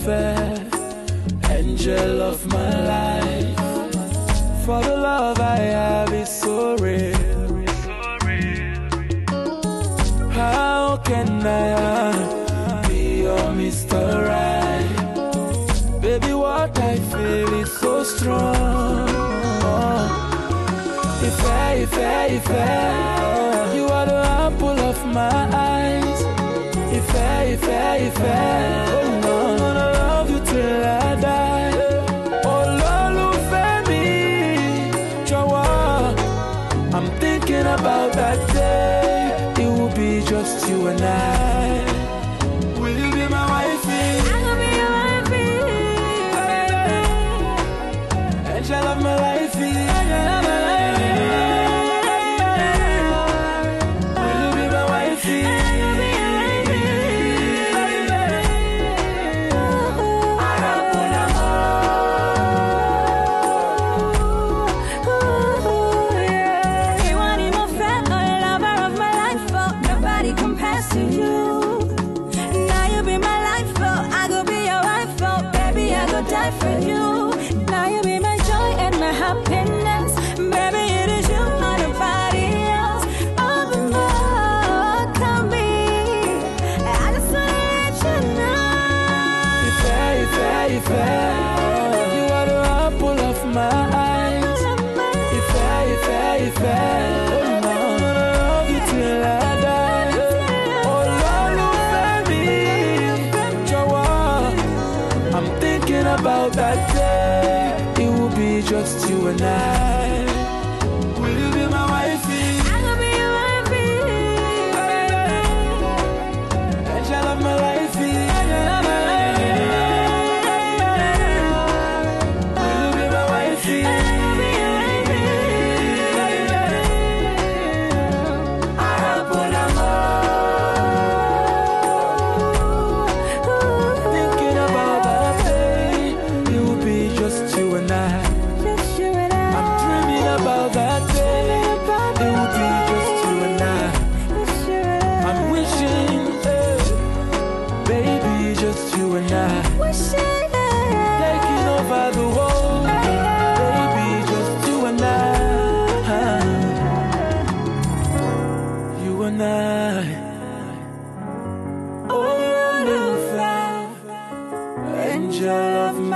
olólùfẹ́, angel of my life. For the love I have is so real. How can I be your Mr. Right? Baby, what I feel is so strong. Oh, if I, if I, if I, you are the apple of my eyes. If I, if I, if I, oh no, I'm thinking about that day. It will be just you and I. about that day. It will be just you and I. just you and I. Taking over the world, baby, just you and I. You and I. Oh, Lucifer, angel of life.